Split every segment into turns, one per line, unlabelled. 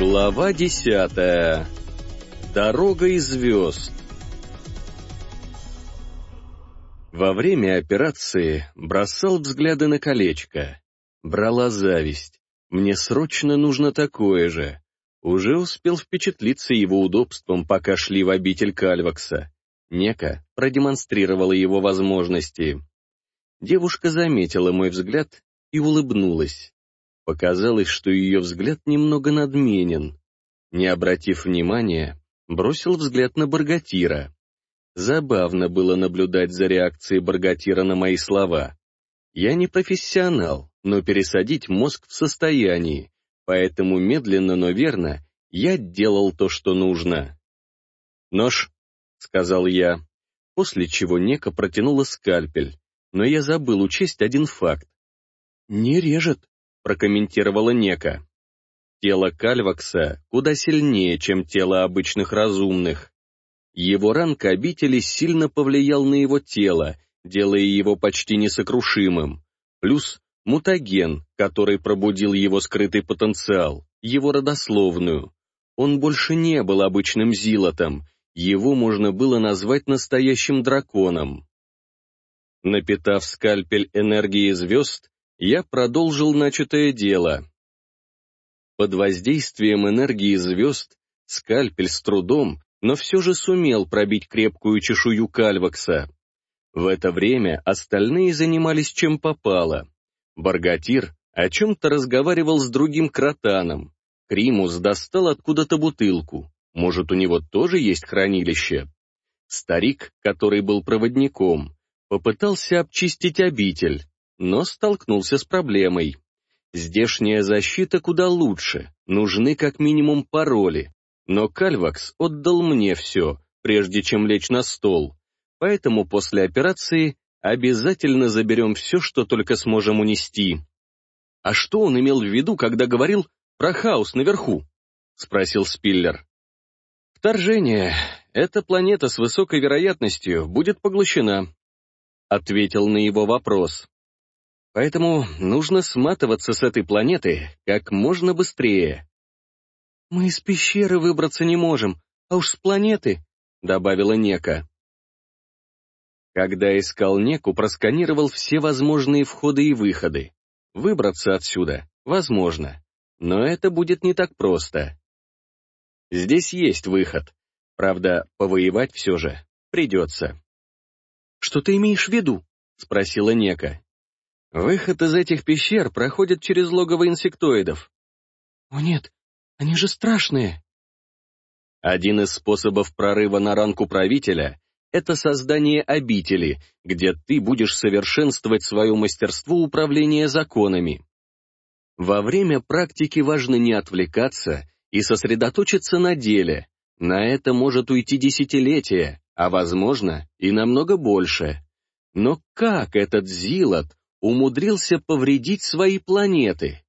Глава десятая. Дорога из звезд. Во время операции бросал взгляды на колечко. Брала зависть. Мне срочно нужно такое же. Уже успел впечатлиться его удобством, пока шли в обитель Кальвакса. Нека продемонстрировала его возможности. Девушка заметила мой взгляд и улыбнулась. Показалось, что ее взгляд немного надменен. Не обратив внимания, бросил взгляд на Баргатира. Забавно было наблюдать за реакцией Баргатира на мои слова. Я не профессионал, но пересадить мозг в состоянии, поэтому медленно, но верно я делал то, что нужно. «Нож», — сказал я, после чего Нека протянула скальпель, но я забыл учесть один факт. «Не режет», прокомментировала Нека. Тело Кальвакса куда сильнее, чем тело обычных разумных. Его ранг обители сильно повлиял на его тело, делая его почти несокрушимым. Плюс мутаген, который пробудил его скрытый потенциал, его родословную. Он больше не был обычным зилотом, его можно было назвать настоящим драконом. Напитав скальпель энергией звезд, я продолжил начатое дело. Под воздействием энергии звезд скальпель с трудом, но все же сумел пробить крепкую чешую кальвакса. В это время остальные занимались чем попало. Баргатир о чем-то разговаривал с другим кротаном. Кримус достал откуда-то бутылку. Может, у него тоже есть хранилище? Старик, который был проводником, попытался обчистить обитель, но столкнулся с проблемой. Здешняя защита куда лучше, нужны как минимум пароли, но Кальвакс отдал мне все, прежде чем лечь на стол, поэтому после операции обязательно заберем все, что только сможем унести. «А что он имел в виду, когда говорил про хаос наверху?» — спросил Спиллер. «Вторжение. Эта планета с высокой вероятностью будет поглощена», — ответил на его вопрос. Поэтому нужно сматываться с этой планеты как можно быстрее. «Мы из пещеры выбраться не можем, а уж с планеты», — добавила Нека. Когда искал Неку, просканировал все возможные входы и выходы. Выбраться отсюда возможно, но это будет не так просто. Здесь есть выход. Правда, повоевать все же придется. «Что ты имеешь в виду?» — спросила Нека. Выход из этих пещер проходит через логово инсектоидов. О нет, они же страшные. Один из способов прорыва на ранку правителя — это создание обители, где ты будешь совершенствовать свое мастерство управления законами. Во время практики важно не отвлекаться и сосредоточиться на деле. На это может уйти десятилетия, а возможно и намного больше. Но как этот Зилот умудрился повредить свои планеты.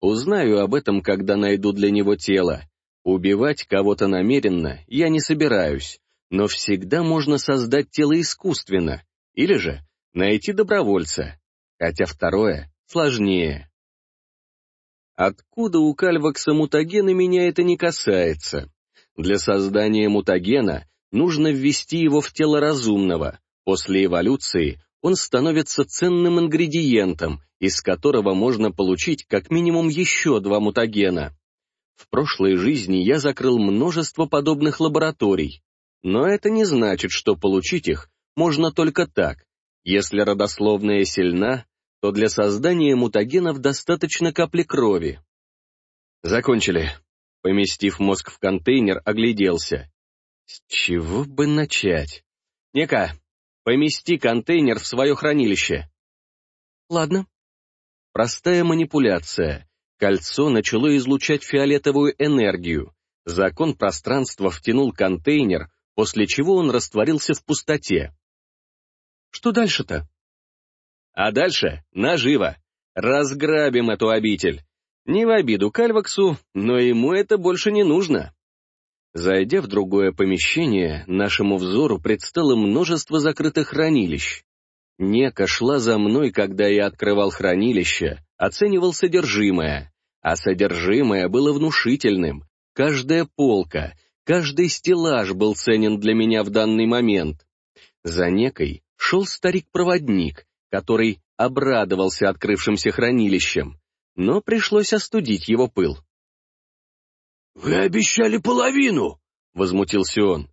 Узнаю об этом, когда найду для него тело. Убивать кого-то намеренно я не собираюсь, но всегда можно создать тело искусственно, или же найти добровольца, хотя второе сложнее. Откуда у кальвакса мутагена меня это не касается? Для создания мутагена нужно ввести его в тело разумного. После эволюции он становится ценным ингредиентом, из которого можно получить как минимум еще два мутагена. В прошлой жизни я закрыл множество подобных лабораторий, но это не значит, что получить их можно только так. Если родословная сильна, то для создания мутагенов достаточно капли крови. Закончили. Поместив мозг в контейнер, огляделся. С чего бы начать? Нека, Помести контейнер в свое хранилище. Ладно. Простая манипуляция. Кольцо начало излучать фиолетовую энергию. Закон пространства втянул контейнер, после чего он растворился в пустоте. Что дальше-то? А дальше наживо. Разграбим эту обитель. Не в обиду Кальваксу, но ему это больше не нужно. Зайдя в другое помещение, нашему взору предстало множество закрытых хранилищ. Нека шла за мной, когда я открывал хранилище, оценивал содержимое, а содержимое было внушительным, каждая полка, каждый стеллаж был ценен для меня в данный момент. За некой шел старик-проводник, который обрадовался открывшимся хранилищем, но пришлось остудить его пыл.
«Вы обещали половину!» — возмутился он.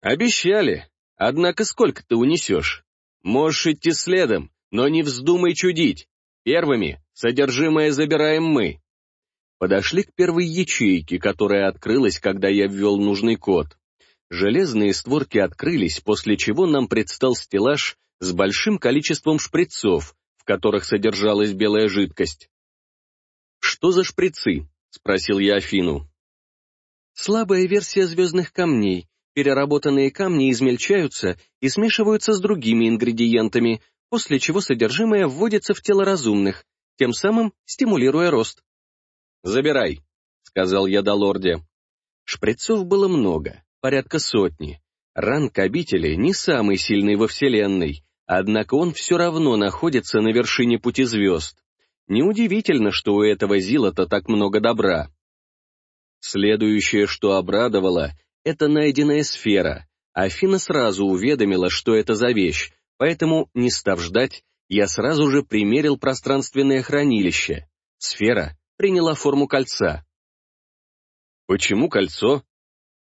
«Обещали. Однако сколько ты унесешь? Можешь идти следом, но не вздумай чудить. Первыми содержимое забираем мы». Подошли к первой ячейке, которая открылась, когда я ввел нужный код. Железные створки открылись, после чего нам предстал стеллаж с большим количеством шприцов, в которых содержалась белая жидкость. «Что за шприцы?» — спросил я Афину. «Слабая версия звездных камней. Переработанные камни измельчаются и смешиваются с другими ингредиентами, после чего содержимое вводится в тело разумных, тем самым стимулируя рост». «Забирай», — сказал я Долорде. Шприцов было много, порядка сотни. Ранг обители не самый сильный во Вселенной, однако он все равно находится на вершине пути звезд. Неудивительно, что у этого Зилота так много добра. Следующее, что обрадовало, это найденная сфера. Афина сразу уведомила, что это за вещь, поэтому, не став ждать, я сразу же примерил пространственное хранилище. Сфера приняла форму кольца. Почему кольцо?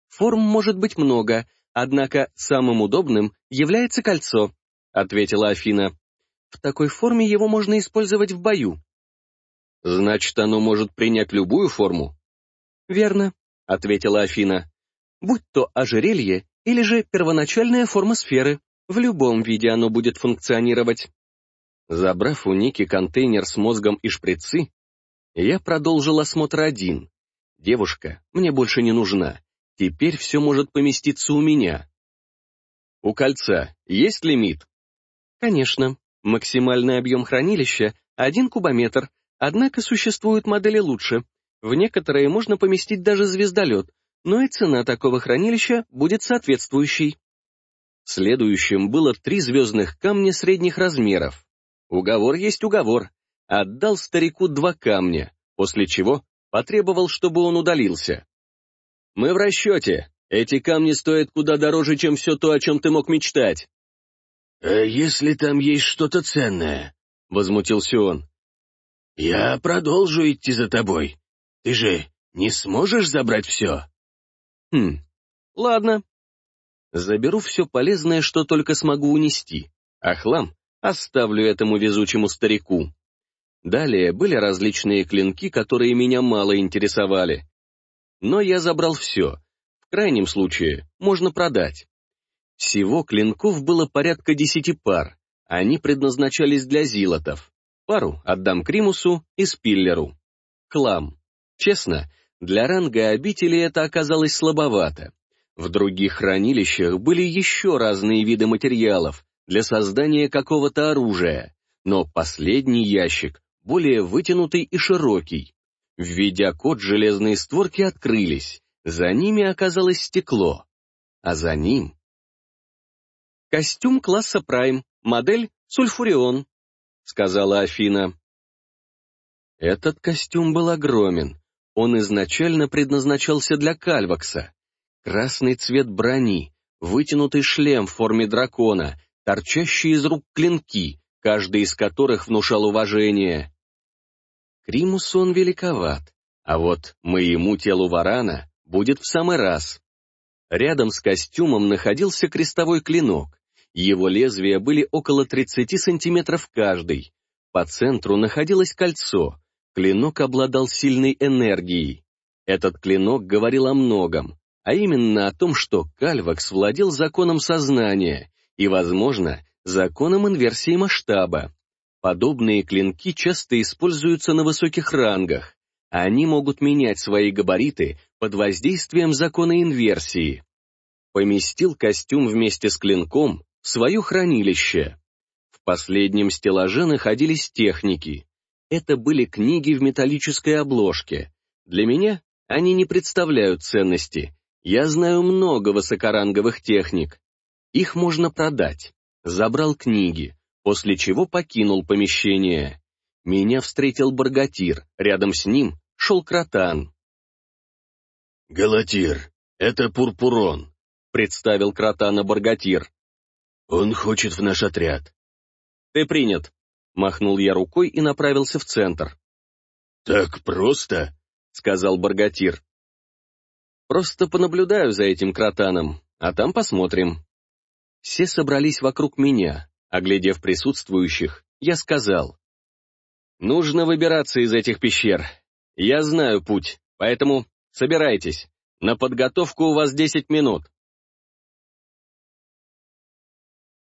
Форм может быть много, однако самым удобным является кольцо, ответила Афина. В такой форме его можно использовать в бою. Значит, оно может принять любую форму? Верно, ответила Афина. Будь то ожерелье или же первоначальная форма сферы, в любом виде оно будет функционировать. Забрав у Ники контейнер с мозгом и шприцы, я продолжил осмотр один. Девушка мне больше не нужна. Теперь все может поместиться у меня. У кольца есть лимит? Конечно. Максимальный объем хранилища — один кубометр, однако существуют модели лучше. В некоторые можно поместить даже звездолет, но и цена такого хранилища будет соответствующей. Следующим было три звездных камня средних размеров. Уговор есть уговор. Отдал старику два камня, после чего потребовал, чтобы он удалился. «Мы в расчете. Эти камни стоят куда дороже, чем все то, о чем ты мог мечтать».
«А если там есть что-то ценное?» — возмутился он. «Я продолжу идти за тобой. Ты же не сможешь забрать все?»
«Хм, ладно. Заберу все полезное, что только смогу унести, а хлам оставлю этому везучему старику». Далее были различные клинки, которые меня мало интересовали. Но я забрал все. В крайнем случае, можно продать. Всего клинков было порядка десяти пар. Они предназначались для зилотов. Пару отдам Кримусу и Спиллеру. Хлам. Честно, для ранга обители это оказалось слабовато. В других хранилищах были еще разные виды материалов для создания какого-то оружия, но последний ящик более вытянутый и широкий. Введя код, железные створки открылись, за ними оказалось стекло, а за ним... «Костюм класса Прайм, модель Сульфурион», — сказала Афина. Этот костюм был огромен. Он изначально предназначался для Кальвакса. Красный цвет брони, вытянутый шлем в форме дракона, торчащие из рук клинки, каждый из которых внушал уважение. Кримусу он великоват, а вот моему телу варана будет в самый раз. Рядом с костюмом находился крестовой клинок. Его лезвия были около 30 сантиметров каждый. По центру находилось кольцо. Клинок обладал сильной энергией. Этот клинок говорил о многом, а именно о том, что Кальвакс владел законом сознания и, возможно, законом инверсии масштаба. Подобные клинки часто используются на высоких рангах. Они могут менять свои габариты под воздействием закона инверсии. Поместил костюм вместе с клинком свое хранилище. В последнем стеллаже находились техники. Это были книги в металлической обложке. Для меня они не представляют ценности. Я знаю много высокоранговых техник. Их можно продать. Забрал книги после чего покинул помещение. Меня встретил Баргатир, рядом с ним шел Кротан.
Галатир, это Пурпурон», — представил Кротана Баргатир. «Он хочет в наш отряд».
«Ты принят», — махнул я рукой и направился в центр.
«Так просто?» — сказал Баргатир.
«Просто понаблюдаю за этим кротаном, а там посмотрим». Все собрались вокруг меня. Оглядев присутствующих, я сказал. «Нужно выбираться из этих пещер. Я знаю путь, поэтому собирайтесь. На подготовку у вас 10 минут».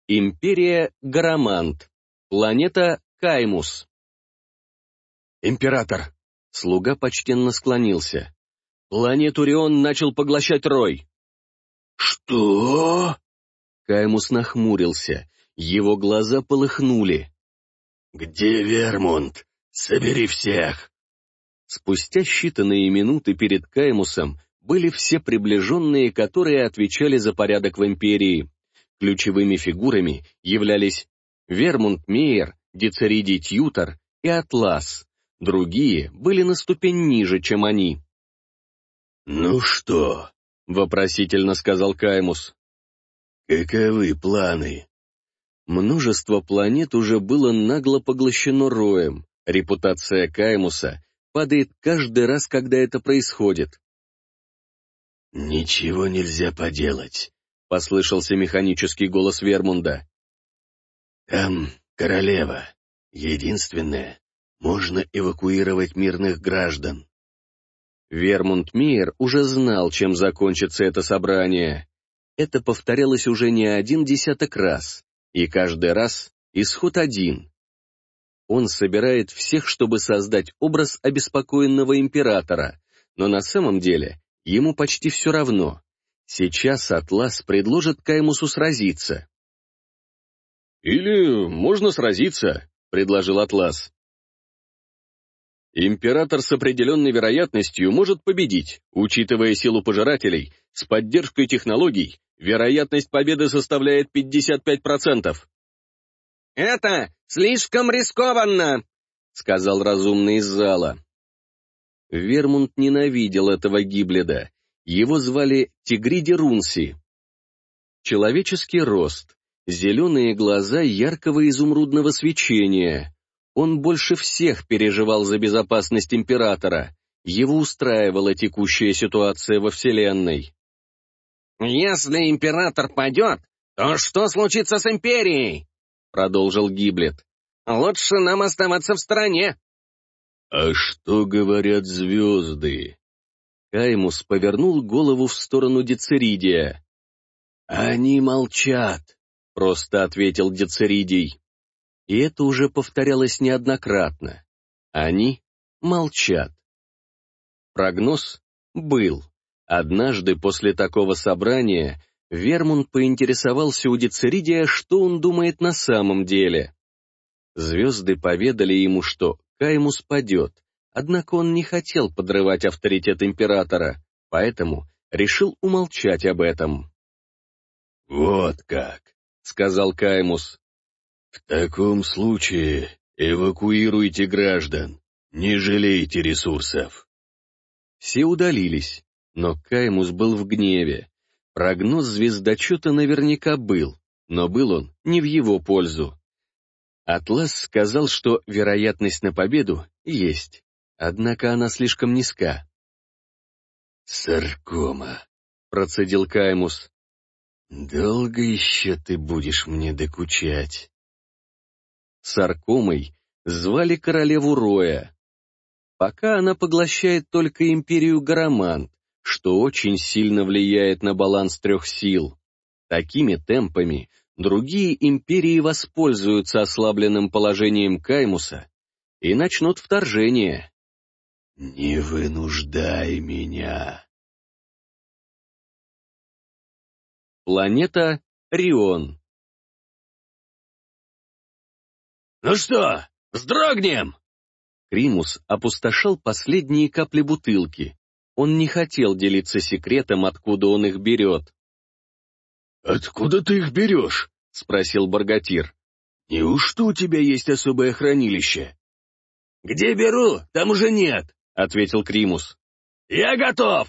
Империя Гарамант. Планета Каймус. «Император!» Слуга почтенно склонился. «Планету Рион начал поглощать Рой».
«Что?»
Каймус нахмурился. Его глаза полыхнули.
«Где Вермунд? Собери всех!»
Спустя считанные минуты перед Каймусом были все приближенные, которые отвечали за порядок в Империи. Ключевыми фигурами являлись Вермунд Мейер, Дицеридий Тьютор и Атлас. Другие были на ступень ниже, чем они.
«Ну что?»
— вопросительно сказал Каймус.
«Каковы планы?»
Множество планет уже было нагло поглощено роем. Репутация Каймуса падает каждый раз, когда это происходит.
«Ничего нельзя поделать», —
послышался механический голос Вермунда.
«Там королева, единственная, можно эвакуировать мирных граждан».
Вермунд Мейер уже знал, чем закончится это собрание. Это повторялось уже не один десяток раз. И каждый раз исход один. Он собирает всех, чтобы создать образ обеспокоенного императора, но на самом деле ему почти все равно. Сейчас Атлас предложит Каймусу сразиться. «Или можно сразиться», — предложил Атлас. Император с определенной вероятностью может победить, учитывая силу пожирателей, с поддержкой технологий Вероятность победы составляет 55%.
«Это слишком рискованно», — сказал разумный из зала.
Вермунд ненавидел этого гибледа. Его звали Тигриди Рунси. Человеческий рост, зеленые глаза яркого изумрудного свечения. Он больше всех переживал за безопасность императора. Его устраивала текущая ситуация во Вселенной.
«Если император падет, то что случится с империей?» — продолжил Гиблет. «Лучше нам оставаться в стороне».
«А что говорят звезды?»
Каймус повернул голову в сторону Дицеридия.
«Они молчат», —
просто ответил Дицеридий. И это уже повторялось неоднократно. Они молчат. Прогноз был. Однажды после такого собрания Вермунд поинтересовался у Дицеридия, что он думает на самом деле. Звезды поведали ему, что Каймус падет, однако он не хотел подрывать авторитет императора, поэтому решил умолчать об этом.
«Вот как», — сказал Каймус. «В таком случае эвакуируйте граждан, не жалейте ресурсов».
Все удалились. Но Каймус был в гневе. Прогноз звездочета наверняка был, но был он не в его пользу. Атлас сказал, что вероятность на победу есть, однако она слишком низка.
«Саркома», —
процедил Каймус.
«Долго еще ты будешь мне докучать?»
Саркомой звали королеву Роя. Пока она поглощает только империю Гарамант, что очень сильно влияет на баланс трех сил. Такими темпами другие империи воспользуются ослабленным положением Каймуса и начнут вторжение.
«Не вынуждай меня!»
Планета Рион
«Ну что, вздрогнем?»
Кримус опустошал последние капли бутылки. Он не хотел делиться секретом, откуда он их берет.
«Откуда ты их берешь?» — спросил Баргатир. «Неужто у тебя есть особое хранилище?» «Где беру, там уже нет», — ответил Кримус. «Я готов!»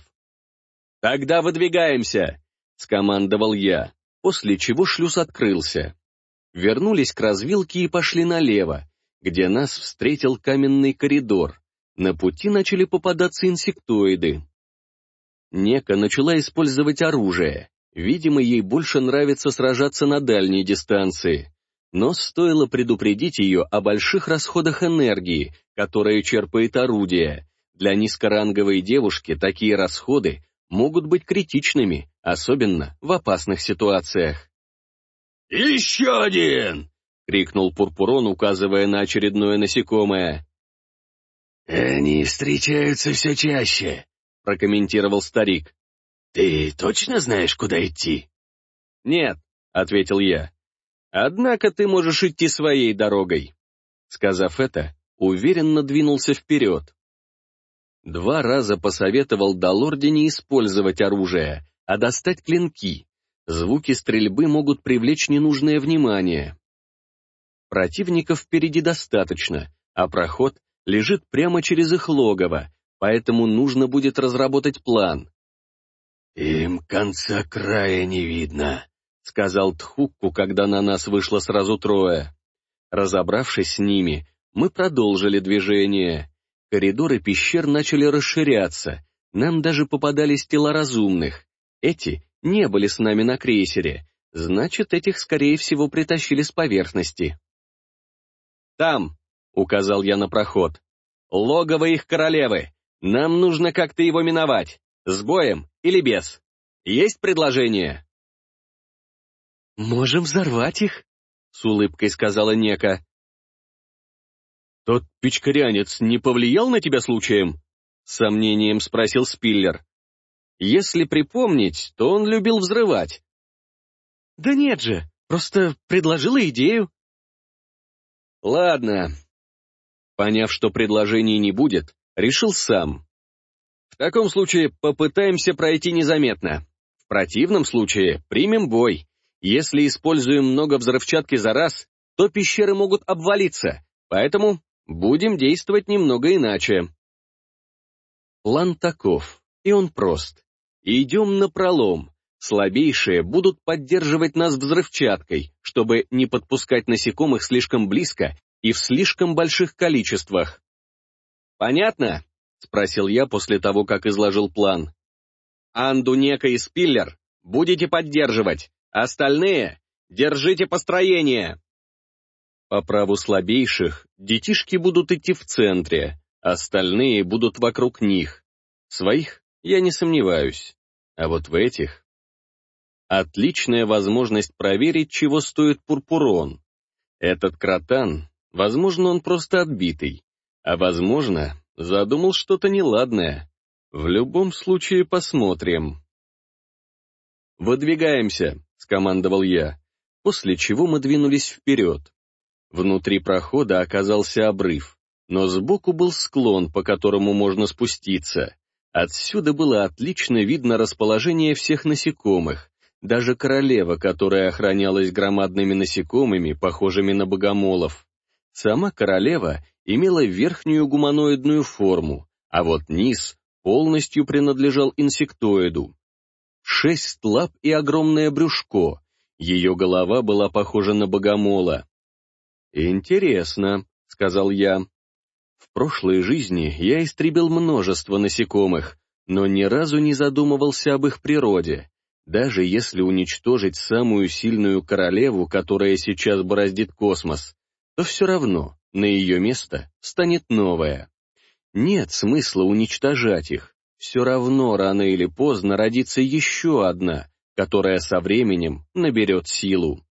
«Тогда выдвигаемся!» — скомандовал я, после чего шлюз открылся. Вернулись к развилке и пошли налево, где нас встретил каменный коридор. На пути начали попадаться инсектоиды. Нека начала использовать оружие. Видимо, ей больше нравится сражаться на дальней дистанции. Но стоило предупредить ее о больших расходах энергии, которые черпает орудие. Для низкоранговой девушки такие расходы могут быть критичными, особенно в опасных ситуациях.
«Еще один!» — крикнул Пурпурон, указывая на очередное насекомое. «Они встречаются все чаще», — прокомментировал старик. «Ты точно знаешь, куда идти?»
«Нет», — ответил я. «Однако ты можешь идти своей дорогой». Сказав это, уверенно двинулся вперед. Два раза посоветовал Далорде не использовать оружие, а достать клинки. Звуки стрельбы могут привлечь ненужное внимание. Противников впереди достаточно, а проход лежит прямо через их логово, поэтому нужно будет разработать план.
«Им конца края не видно», — сказал
Тхукку, когда на нас вышло сразу трое. Разобравшись с ними, мы продолжили движение. Коридоры пещер начали расширяться, нам даже попадались тела разумных. Эти не были с нами на крейсере, значит, этих, скорее всего, притащили с поверхности. «Там», — указал я на проход, — «логово их королевы. Нам нужно как-то его миновать, с боем или без. Есть предложение?»
«Можем взорвать их», — с улыбкой сказала Нека.
«Тот печкарянец не повлиял на тебя случаем?» — сомнением спросил Спиллер. «Если припомнить, то он любил взрывать».
«Да нет же, просто предложила идею».
«Ладно». Поняв, что предложений не будет, решил сам. В таком случае попытаемся пройти незаметно. В противном случае примем бой. Если используем много взрывчатки за раз, то пещеры могут обвалиться, поэтому Будем действовать немного иначе. План таков, и он прост. Идем на пролом. Слабейшие будут поддерживать нас взрывчаткой, чтобы не подпускать насекомых слишком близко и в слишком больших количествах. «Понятно?» — спросил я после того, как изложил план. «Анду, Нека и Спиллер будете поддерживать, остальные держите построение!» По праву слабейших, детишки будут идти в центре, остальные будут вокруг них. Своих я не сомневаюсь. А вот в этих... Отличная возможность проверить, чего стоит пурпурон. Этот кротан, возможно, он просто отбитый, а возможно, задумал что-то неладное. В любом случае посмотрим. «Выдвигаемся», — скомандовал я, после чего мы двинулись вперед. Внутри прохода оказался обрыв, но сбоку был склон, по которому можно спуститься. Отсюда было отлично видно расположение всех насекомых, даже королева, которая охранялась громадными насекомыми, похожими на богомолов. Сама королева имела верхнюю гуманоидную форму, а вот низ полностью принадлежал инсектоиду. Шесть лап и огромное брюшко. Ее голова была похожа на богомола, «Интересно», — сказал я. «В прошлой жизни я истребил множество насекомых, но ни разу не задумывался об их природе. Даже если уничтожить самую сильную королеву, которая сейчас бороздит космос, то все равно на ее место станет новая. Нет смысла уничтожать их. Все равно рано или поздно родится еще одна, которая со временем наберет силу.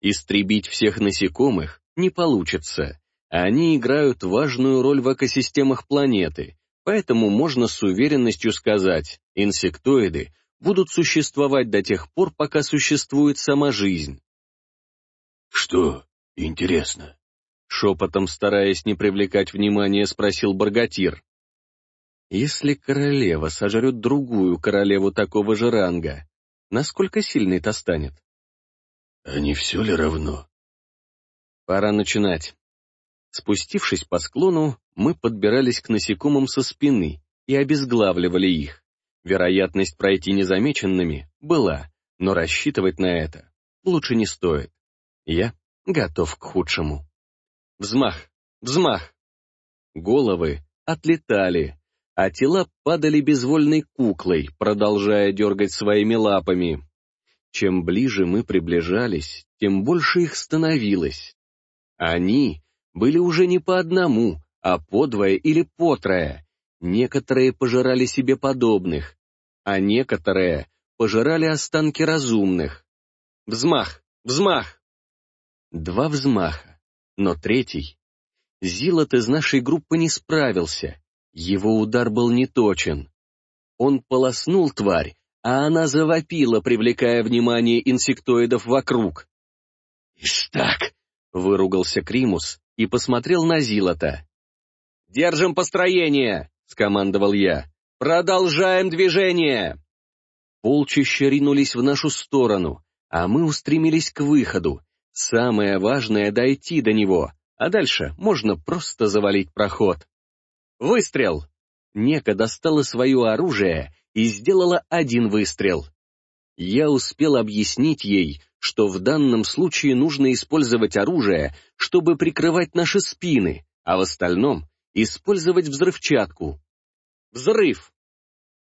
Истребить всех насекомых не получится. Они играют важную роль в экосистемах планеты, поэтому можно с уверенностью сказать, инсектоиды будут существовать до тех пор, пока существует сама жизнь.
«Что интересно?»
Шепотом, стараясь не привлекать внимания, спросил Баргатир. «Если королева сожрет другую королеву такого же ранга, насколько сильной-то станет?»
«А не все ли равно?»
Пора начинать. Спустившись по склону, мы подбирались к насекомым со спины и обезглавливали их. Вероятность пройти незамеченными была, но рассчитывать на это лучше не стоит. Я готов к худшему. Взмах, взмах. Головы отлетали, а тела падали безвольной куклой, продолжая дергать своими лапами. Чем ближе мы приближались, тем больше их становилось. Они были уже не по одному, а по двое или по трое. Некоторые пожирали себе подобных, а некоторые пожирали останки разумных. Взмах, взмах. Два взмаха, но третий. Зилот из нашей группы не справился. Его удар был неточен. Он полоснул тварь, а она завопила, привлекая внимание инсектоидов вокруг.
«Истак!»
— выругался Кримус и посмотрел на Зилота. «Держим построение!» — скомандовал я. «Продолжаем движение!» Полчища ринулись в нашу сторону, а мы устремились к выходу. Самое важное — дойти до него, а дальше можно просто завалить проход. Выстрел! Нека достала свое оружие и сделала один выстрел. Я успел объяснить ей, что в данном случае нужно использовать оружие, чтобы прикрывать наши спины, а в остальном использовать взрывчатку. Взрыв!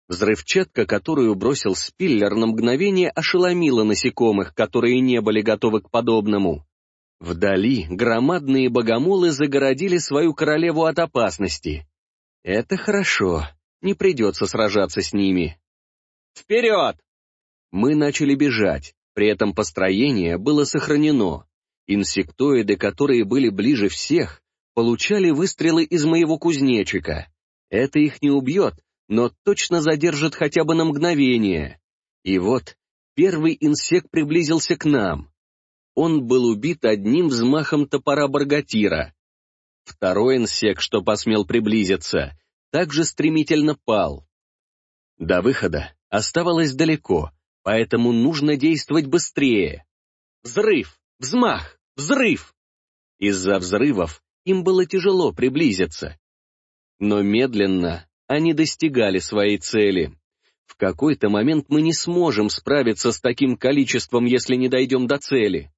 Взрывчатка, которую бросил Спиллер, на мгновение ошеломила насекомых, которые не были готовы к подобному. Вдали громадные богомолы загородили свою королеву от опасности. Это хорошо не придется сражаться с ними. «Вперед!» Мы начали бежать, при этом построение было сохранено. Инсектоиды, которые были ближе всех, получали выстрелы из моего кузнечика. Это их не убьет, но точно задержит хотя бы на мгновение. И вот первый инсект приблизился к нам. Он был убит одним взмахом топора Баргатира. Второй инсект, что посмел приблизиться, также стремительно пал. До выхода оставалось далеко, поэтому нужно действовать быстрее. Взрыв, взмах, взрыв! Из-за взрывов им было тяжело приблизиться. Но медленно они достигали своей цели. В какой-то момент мы не сможем справиться с таким количеством, если не дойдем до цели.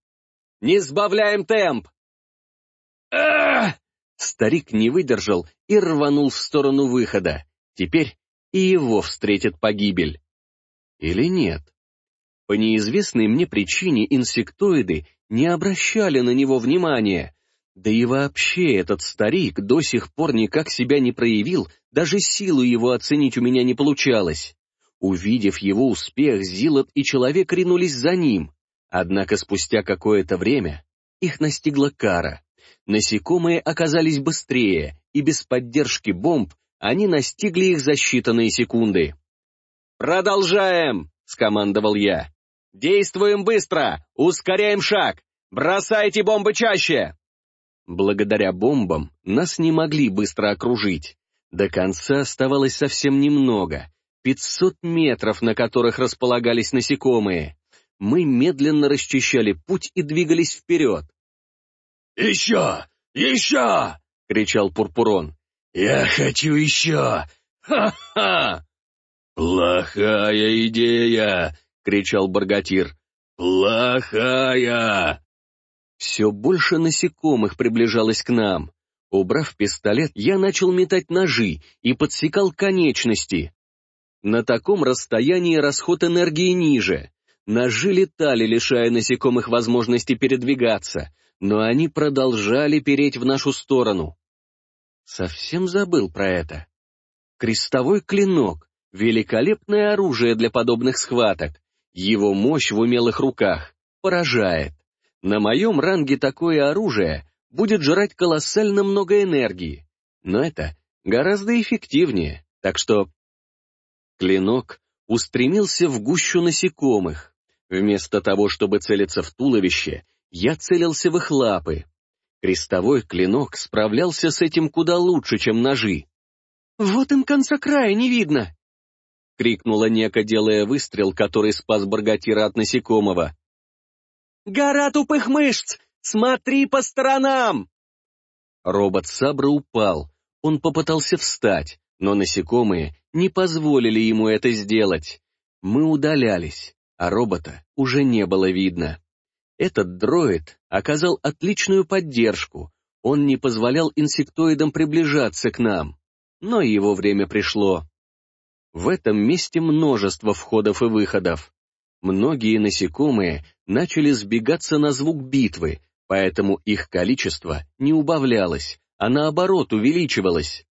Не сбавляем темп! Старик не выдержал и рванул в сторону выхода. Теперь и его встретит погибель. Или нет? По неизвестной мне причине инсектоиды не обращали на него внимания. Да и вообще этот старик до сих пор никак себя не проявил, даже силу его оценить у меня не получалось. Увидев его успех, Зилот и человек ринулись за ним. Однако спустя какое-то время их настигла кара. Насекомые оказались быстрее, и без поддержки бомб они настигли их за считанные секунды. «Продолжаем!» — скомандовал я. «Действуем быстро! Ускоряем шаг! Бросайте бомбы чаще!» Благодаря бомбам нас не могли быстро окружить. До конца оставалось совсем немного. Пятьсот метров, на которых располагались насекомые. Мы медленно расчищали путь и двигались вперед.
«Еще! Еще!» — кричал Пурпурон. «Я хочу еще! Ха-ха!» «Плохая идея!» — кричал Баргатир. «Плохая!»
Все больше насекомых приближалось к нам. Убрав пистолет, я начал метать ножи и подсекал конечности. На таком расстоянии расход энергии ниже. Ножи летали, лишая насекомых возможности передвигаться, но они продолжали переть в нашу сторону. Совсем забыл про это. Крестовой клинок — великолепное оружие для подобных схваток. Его мощь в умелых руках поражает. На моем ранге такое оружие будет жрать колоссально много энергии, но это гораздо эффективнее, так что... Клинок устремился в гущу насекомых. Вместо того, чтобы целиться в туловище, я целился в их лапы. Крестовой клинок справлялся с этим куда лучше, чем ножи. «Вот им конца края не видно!» — крикнула Нека, делая выстрел, который спас Баргатира от насекомого. «Гора тупых мышц! Смотри по сторонам!» Робот Сабра упал. Он попытался встать, но насекомые не позволили ему это сделать. Мы удалялись, а робота уже не было видно. Этот дроид оказал отличную поддержку, он не позволял инсектоидам приближаться к нам, но его время пришло. В этом месте множество входов и выходов. Многие насекомые начали сбегаться на звук битвы, поэтому их количество не убавлялось, а наоборот увеличивалось.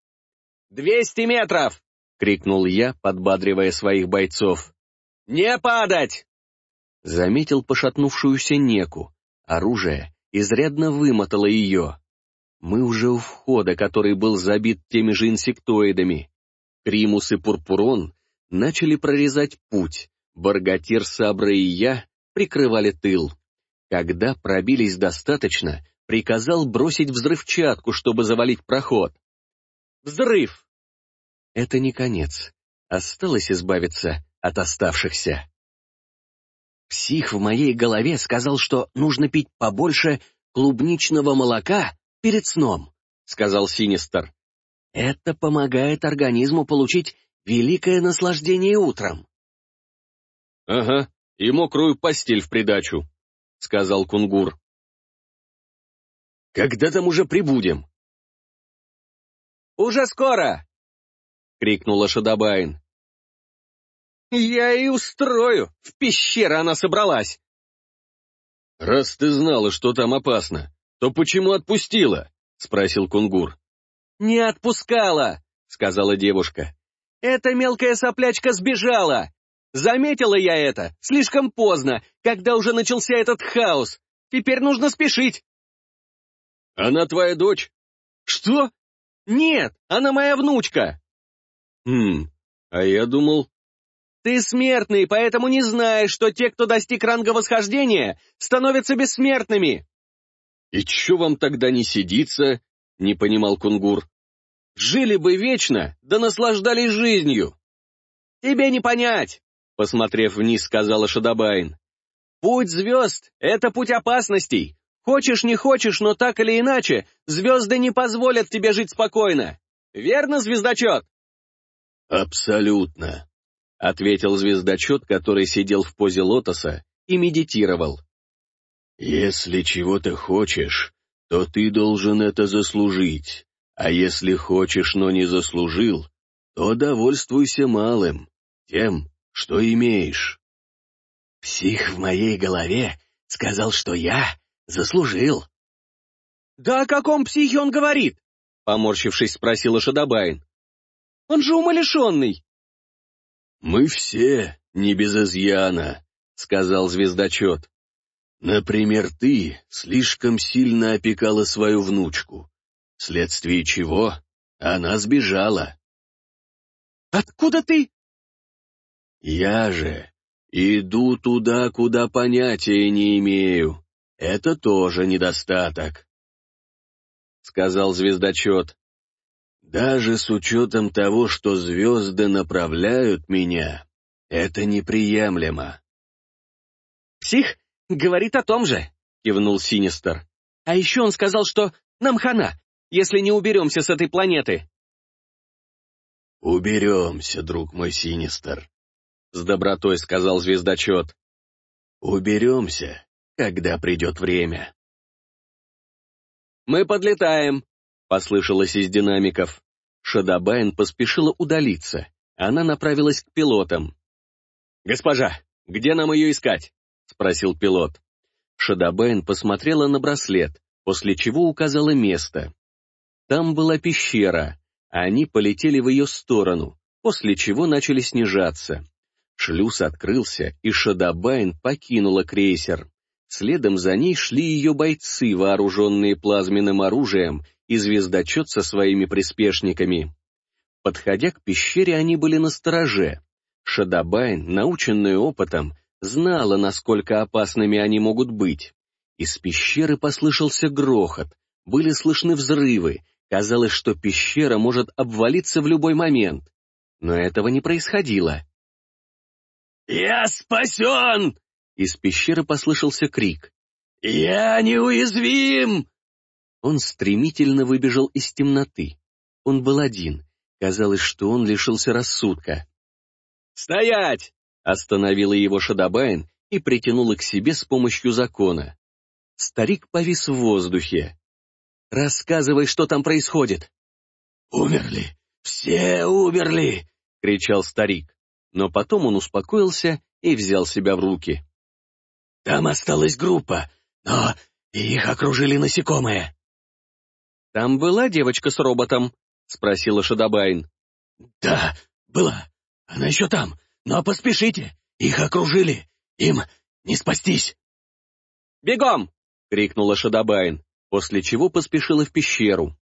«Двести метров!» — крикнул я, подбадривая своих бойцов. «Не падать!»
Заметил пошатнувшуюся неку. Оружие изрядно вымотало ее. Мы уже у входа, который был забит теми же инсектоидами. Примус и Пурпурон начали прорезать путь, Баргатир, Сабра и я прикрывали тыл. Когда пробились достаточно, приказал бросить взрывчатку, чтобы завалить проход. Взрыв! Это не конец. Осталось избавиться от оставшихся. Псих в моей голове сказал, что нужно пить побольше клубничного молока перед сном, сказал Синистер. Это помогает организму получить великое наслаждение утром.
— Ага, и мокрую постель в придачу, — сказал Кунгур. — Когда там уже прибудем?
— Уже скоро! — крикнула Шадабайн. — Я и устрою! В пещеру она собралась!
— Раз ты знала, что там опасно, то почему отпустила? — спросил Кунгур.
«Не отпускала!» — сказала девушка. «Эта мелкая соплячка сбежала! Заметила я это слишком поздно, когда уже начался этот хаос. Теперь нужно спешить!»
«Она твоя дочь?»
«Что? Нет, она моя внучка!»
«Хм, а я думал...»
«Ты смертный, поэтому не знаешь, что те, кто достиг ранга восхождения, становятся бессмертными!»
«И чё вам тогда не сидится?» — не понимал Кунгур.
Жили бы вечно, да наслаждались жизнью. Тебе не понять, посмотрев вниз, сказала Шадабайн. Путь звезд — это путь опасностей. Хочешь, не хочешь, но так или иначе, звезды не позволят тебе жить спокойно. Верно, звездочет?
Абсолютно, — ответил звездочет, который сидел в позе лотоса и медитировал. Если чего-то хочешь, то ты должен это заслужить. А если хочешь, но не заслужил, то довольствуйся малым, тем, что имеешь. Псих в моей голове сказал, что я заслужил.
— Да о каком психе он говорит? — поморщившись, спросила Шадабайн. — Он же умалишенный.
— Мы все не без изъяна, — сказал звездочет. Например, ты слишком сильно опекала свою внучку вследствие чего она сбежала.
«Откуда ты?»
«Я же иду туда, куда понятия не имею. Это тоже недостаток», — сказал звездочет. «Даже с учетом того, что звезды направляют меня, это неприемлемо».
«Псих говорит о том же», — кивнул Синистер. «А еще он сказал, что нам хана, если не уберемся с этой планеты?»
«Уберемся, друг мой Синистер», — с добротой сказал звездочет. «Уберемся, когда придет время».
«Мы подлетаем», — послышалось из динамиков. Шадабайн поспешила удалиться. Она направилась к пилотам.
«Госпожа, где нам ее искать?» — спросил пилот.
Шадабайн посмотрела на браслет, после чего указала место. Там была пещера, а они полетели в ее сторону, после чего начали снижаться. Шлюз открылся, и Шадабайн покинула крейсер. Следом за ней шли ее бойцы, вооруженные плазменным оружием, и звездочет со своими приспешниками. Подходя к пещере, они были на стороже. Шадабайн, наученная опытом, знала, насколько опасными они могут быть. Из пещеры послышался грохот, были слышны взрывы, Казалось, что пещера может обвалиться в любой момент. Но этого не происходило.
«Я спасен!»
Из пещеры послышался крик.
«Я неуязвим!»
Он стремительно выбежал из темноты. Он был один. Казалось, что он лишился рассудка.
«Стоять!» — остановила его Шадабайн и притянула к себе с помощью закона. Старик повис в воздухе. «Рассказывай, что там происходит!»
«Умерли! Все умерли!» — кричал старик.
Но потом он успокоился и взял себя в руки.
«Там осталась группа, но их окружили насекомые».
«Там была девочка с роботом?» — спросила Шадабайн.
«Да, была. Она еще там. Но поспешите, их окружили. Им не спастись».
«Бегом!» — крикнула Шадабайн,
после чего поспешила в пещеру.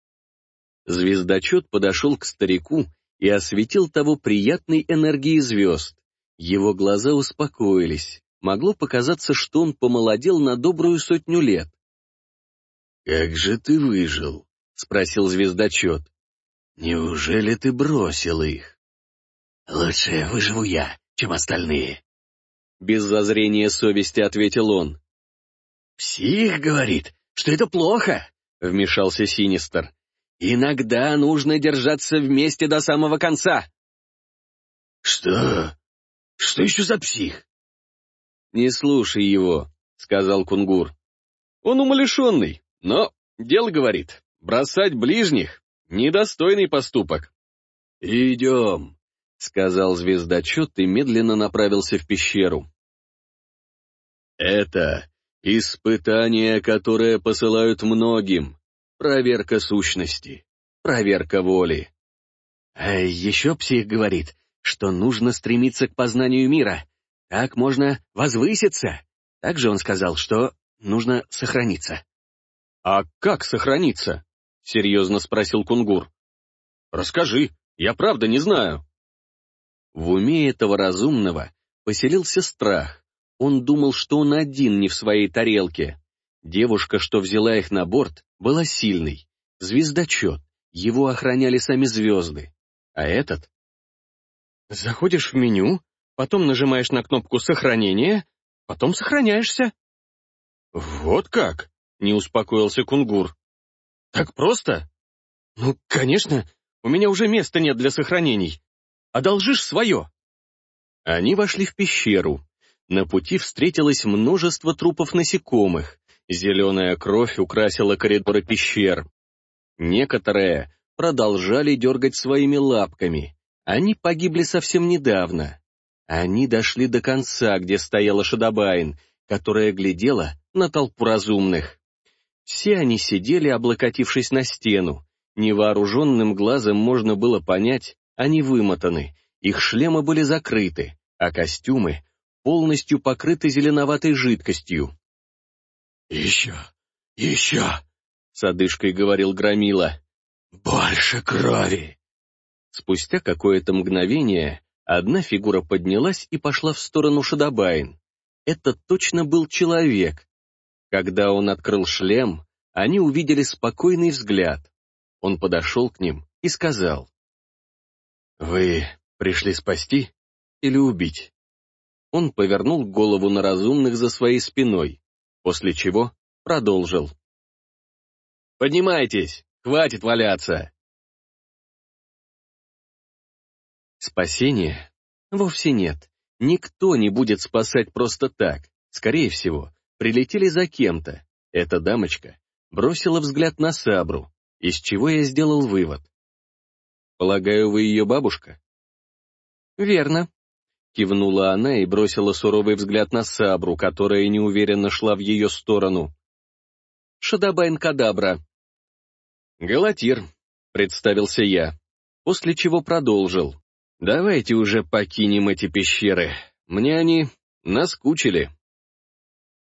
Звездочет подошел к старику и осветил того приятной энергией звезд. Его глаза успокоились. Могло показаться, что он помолодел на добрую сотню лет.
«Как же ты выжил?» — спросил звездочет. «Неужели ты бросил их?» «Лучше выживу я, чем остальные».
Без зазрения совести ответил он.
«Псих говорит, что это плохо», — вмешался Синистер.
«Иногда нужно держаться вместе до самого конца».
«Что? Что еще за псих?»
«Не слушай его», — сказал Кунгур. «Он умалишенный, но дело говорит, бросать ближних — недостойный поступок».
«Идем», —
сказал звездочет и медленно направился в пещеру. «Это испытание, которое посылают многим, проверка сущности, проверка воли.
А еще псих говорит, что нужно стремиться к познанию мира, так можно возвыситься. Также он сказал, что нужно сохраниться.
«А как сохраниться?» — серьезно спросил Кунгур. «Расскажи, я правда не знаю». В уме этого разумного поселился страх. Он думал, что он один не в своей тарелке. Девушка, что взяла их на борт, была сильной. Звездочет. Его охраняли сами звезды. А этот? Заходишь в меню, потом нажимаешь на кнопку сохранения, потом сохраняешься. Вот как? Не успокоился Кунгур. Так просто? Ну, конечно, у меня уже места нет для сохранений. Одолжишь свое. Они вошли в пещеру. На пути встретилось множество трупов насекомых. Зеленая кровь украсила коридоры пещер. Некоторые продолжали дергать своими лапками. Они погибли совсем недавно. Они дошли до конца, где стояла Шадабайн, которая глядела на толпу разумных. Все они сидели, облокотившись на стену. Невооруженным глазом можно было понять, они вымотаны, их шлемы были закрыты, а костюмы полностью покрыты зеленоватой жидкостью.
«Еще, еще!»
— с одышкой говорил Громила.
«Больше крови!»
Спустя какое-то мгновение одна фигура поднялась и пошла в сторону Шадабайн. Это точно был человек. Когда он открыл шлем, они увидели спокойный взгляд. Он подошел к ним и сказал. «Вы пришли спасти или убить?» Он повернул голову на разумных за своей спиной, после чего продолжил. «Поднимайтесь, хватит валяться!» Спасения? Вовсе нет. Никто не будет спасать просто так. Скорее всего, прилетели за кем-то. Эта дамочка бросила взгляд на Сабру, из чего я сделал вывод. Полагаю, вы ее бабушка? Верно. Кивнула она и бросила суровый взгляд на Сабру, которая неуверенно шла в ее сторону. Шадабайн Кадабра. Галатир, представился я, после чего продолжил. Давайте уже покинем эти пещеры. Мне они наскучили.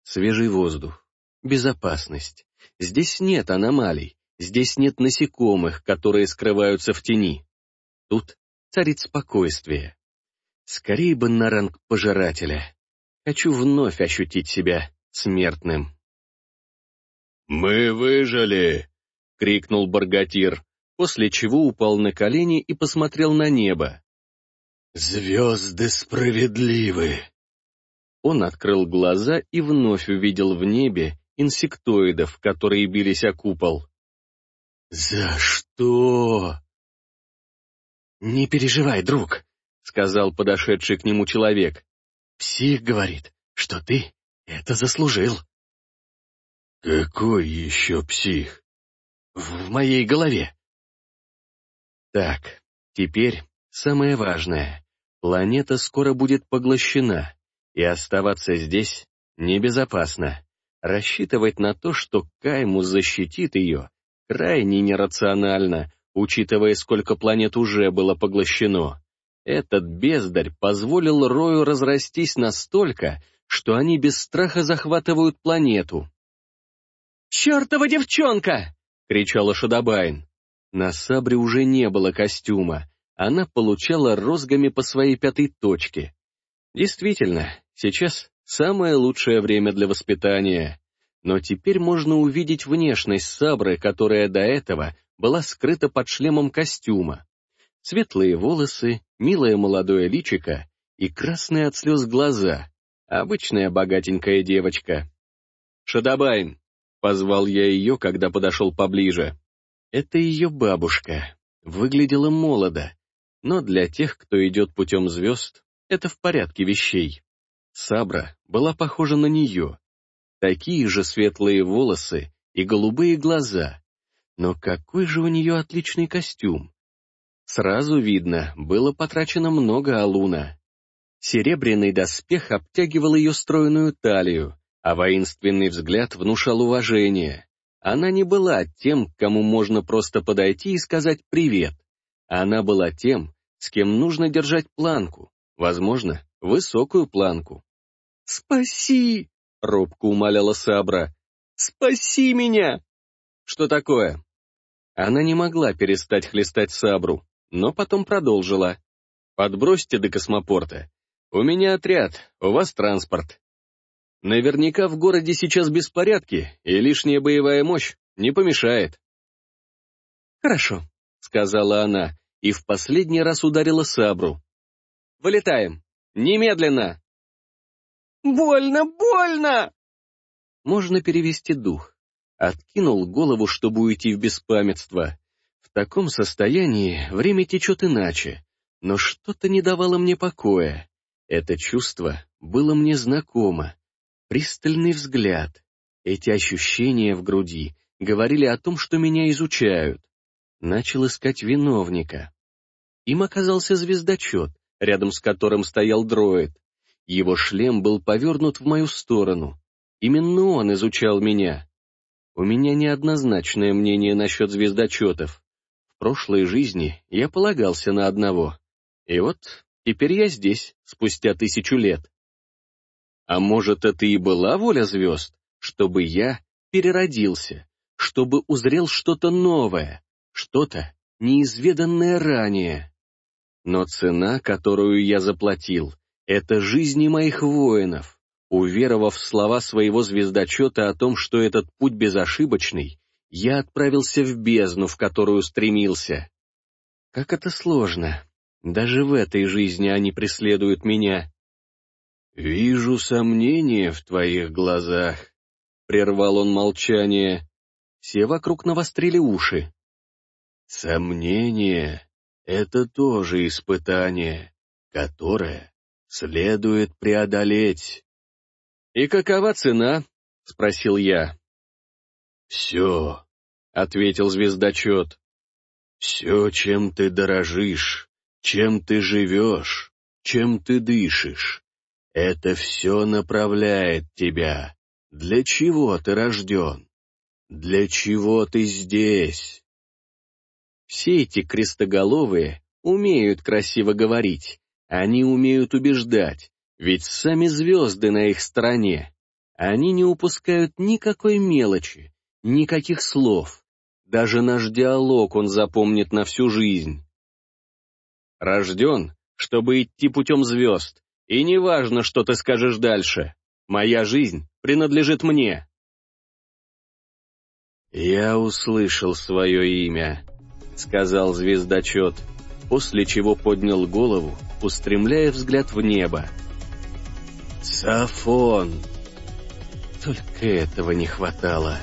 Свежий воздух, безопасность. Здесь нет аномалий. Здесь нет насекомых, которые скрываются в тени. Тут царит спокойствие. Скорее бы на ранг пожирателя. Хочу вновь ощутить себя смертным.
«Мы выжили!» — крикнул Баргатир, после чего упал на колени и посмотрел на небо. «Звезды справедливы!»
Он открыл глаза и вновь увидел в небе инсектоидов, которые бились о купол.
«За что?»
«Не переживай, друг», — сказал подошедший к нему человек. «Псих говорит, что ты это заслужил».
«Какой еще псих?»
«В моей голове». Так, теперь самое важное. Планета скоро будет поглощена, и оставаться здесь небезопасно. Рассчитывать на то, что Каймус защитит ее, крайне нерационально, учитывая, сколько планет уже было поглощено. Этот бездарь позволил Рою разрастись настолько, что они без страха захватывают планету. «Чертова девчонка!» — кричала Шадабайн. На Сабре уже не было костюма, она получала розгами по своей пятой точке. Действительно, сейчас самое лучшее время для воспитания. Но теперь можно увидеть внешность Сабры, которая до этого была скрыта под шлемом костюма. Светлые волосы, милое молодое личико и красные от слез глаза. Обычная богатенькая девочка. «Шадабайн!» — позвал я ее, когда подошел поближе. Это ее бабушка. Выглядела молодо, но для тех, кто идет путем звезд, это в порядке вещей. Сабра была похожа на нее. Такие же светлые волосы и голубые глаза. Но какой же у нее отличный костюм. Сразу видно, было потрачено много алуна. Серебряный доспех обтягивал ее стройную талию, а воинственный взгляд внушал уважение. Она не была тем, к кому можно просто подойти и сказать «привет». Она была тем, с кем нужно держать планку, возможно, высокую планку. «Спаси!» — робко умоляла Сабра. «Спаси меня!» «Что такое?» Она не могла перестать хлестать Сабру, но потом продолжила. «Подбросьте до космопорта. У меня отряд, у вас транспорт. Наверняка в городе сейчас беспорядки, и лишняя боевая мощь не помешает». «Хорошо», — сказала она, и в последний раз ударила Сабру. «Вылетаем! Немедленно!» «Больно, больно!» Можно перевести дух. Откинул голову, чтобы уйти в беспамятство. В таком состоянии время течет иначе, но что-то не давало мне покоя. Это чувство было мне знакомо. Пристальный взгляд. Эти ощущения в груди говорили о том, что меня изучают начал искать виновника. Им оказался звездочет, рядом с которым стоял дроид. Его шлем был повернут в мою сторону. Именно он изучал меня. У меня неоднозначное мнение насчет звездочетов. Прошлой жизни я полагался на одного. И вот теперь я здесь, спустя тысячу лет. А может, это и была воля звезд, чтобы я переродился, чтобы узрел что-то новое, что-то неизведанное ранее. Но цена, которую я заплатил, это жизни моих воинов. Уверовав в слова своего звездочета о том, что этот путь безошибочный, я отправился в бездну, в которую стремился. Как это сложно. Даже в этой жизни они преследуют меня. «Вижу сомнения в твоих глазах», — прервал он молчание. Все вокруг навострили уши. Сомнение — это тоже испытание, которое следует преодолеть. «И какова цена?» — спросил я. «Все», — ответил звездочет. «Все, чем ты дорожишь, чем ты живешь, чем ты дышишь, это все направляет тебя. Для чего ты рожден? Для чего ты здесь?» Все эти крестоголовые умеют красиво говорить, они умеют убеждать, ведь сами звезды на их стороне. Они не упускают никакой мелочи, никаких слов. Даже наш диалог он запомнит на всю жизнь. Рожден, чтобы идти путем звезд, и неважно, что ты скажешь дальше. Моя жизнь принадлежит мне. Я услышал свое имя. — сказал звездочет, после чего поднял голову, устремляя взгляд в небо. «Сафон!» Только этого не хватало.